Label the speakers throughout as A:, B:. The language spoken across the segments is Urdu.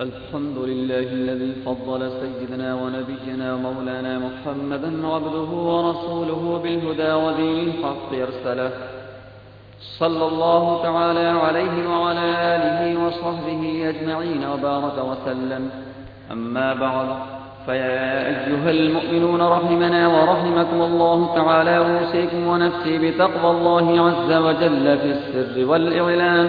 A: الحمد لله الذي فضل سيدنا ونبينا ومولانا محمدا عبده ورسوله بالهدى ودين الحق يرسله صلى الله تعالى عليه وعلى آله وصحبه أجمعين وبارك وسلم. أما بعد، فيا أيها المؤمنون رحمنا ورحمكم الله تعالى، أوصيكم ونفسي بتقوى الله عز وجل في السر والإعلان.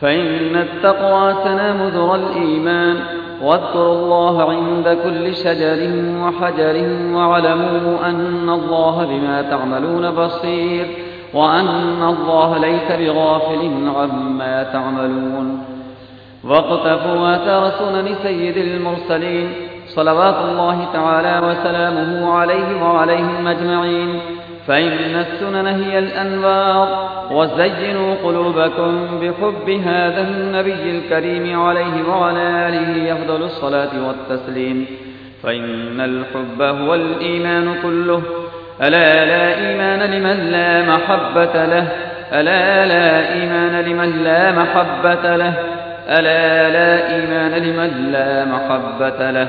A: فإن التقوى تنامذر الإيمان واذكروا الله عند كل شجر وحجر واعلموا أن الله بما تعملون بصير وأن الله ليس بغافل عما تعملون واقتفوا آثار سنن سيد المرسلين صلوات الله تعالى وسلامه عليه وعليهم أجمعين فإن السنن هي الأنوار وزينوا قلوبكم بحب هذا النبي الكريم عليه وعلى آله يفضل الصلاة والتسليم فإن الحب هو الإيمان كله ألا لا إيمان لمن لا محبة له ألا لا إيمان لمن لا محبة له ألا لا إيمان لمن لا محبة له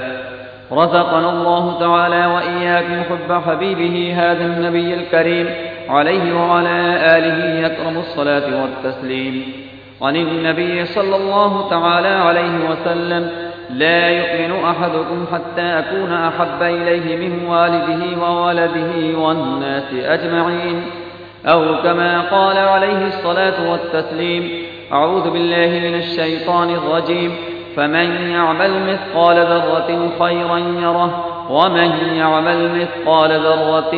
A: رزقنا الله تعالى وإياكم حب حبيبه هذا النبي الكريم عليه وعلى آله يكرم الصلاة والتسليم. عن النبي صلى الله تعالى عليه وسلم، لا يؤمن أحدكم حتى أكون أحب إليه من والده وولده والناس أجمعين. أو كما قال عليه الصلاة والتسليم، أعوذ بالله من الشيطان الرجيم. فمن يعمل مثقال ذرة خيرا يره، ومن يعمل مثقال ذرة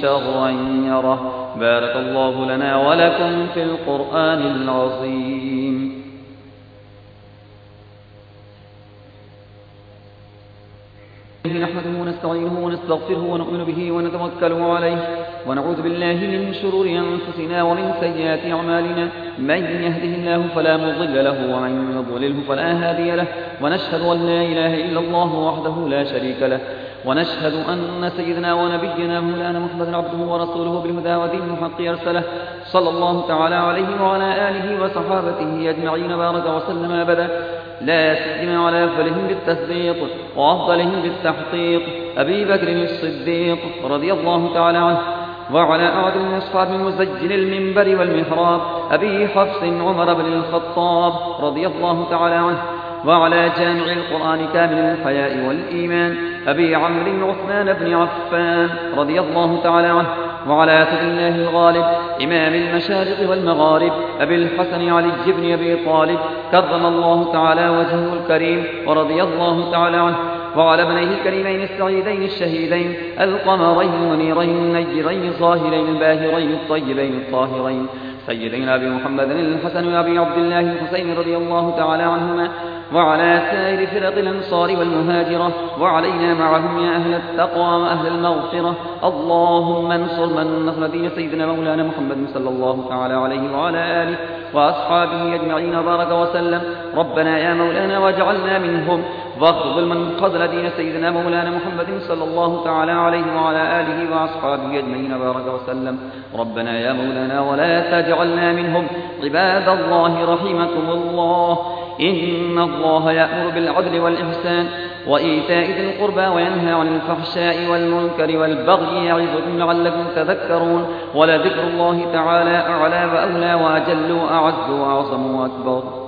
A: شرا يره. بارك الله لنا ولكم في القرآن العظيم. نحمده ونستعينه ونستغفره ونؤمن به ونتوكل عليه. ونعوذ بالله من شرور أنفسنا ومن سيئات أعمالنا. من يهده الله فلا مضل له، ومن يضلله فلا هادي له. ونشهد أن لا إله إلا الله وحده لا شريك له. ونشهد أن سيدنا ونبينا مولانا محمد عبده ورسوله بالهدى ودين الحق يرسله صلى الله تعالى عليه وعلى آله وصحابته أجمعين بارك وسلم أبدا. لا سيما على أفضلهم بالتصديق وأفضلهم بالتحقيق. أبي بكر الصديق رضي الله تعالى عنه. وعلى أعظم أصحاب مزجل المنبر والمحراب، أبي حفص عمر بن الخطاب رضي الله تعالى عنه، وعلى جامع القرآن كامل الحياء والإيمان، أبي عمرو عثمان بن عفان رضي الله تعالى عنه، وعلى أسد الله الغالب، إمام المشارق والمغارب، أبي الحسن علي بن أبي طالب، كرم الله تعالى وجهه الكريم ورضي الله تعالى عنه. وعلى ابنيه الكريمين السعيدين الشهيدين القمرين المنيرين النيرين الظاهرين الباهرين الطيبين الطاهرين سيدنا أبي محمد الحسن وأبي عبد الله الحسين رضي الله تعالى عنهما وعلى سائر فرق الأنصار والمهاجرة وعلينا معهم يا أهل التقوى وأهل المغفرة اللهم انصر من نصر دين سيدنا مولانا محمد صلى الله تعالى عليه وعلى آله وأصحابه أجمعين بارك وسلم ربنا يا مولانا واجعلنا منهم واخذل من خذل دين سيدنا مولانا محمد صلى الله تعالى عليه وعلى آله وأصحابه أجمعين بارك وسلم. ربنا يا مولانا ولا تجعلنا منهم عباد الله رحمكم الله. إن الله يأمر بالعدل والإحسان وإيتاء ذي القربى وينهى عن الفحشاء والمنكر والبغي يعظكم لعلكم تذكرون. ولذكر الله تعالى أعلى وأولى وأجل وأعز وأعظم وأكبر.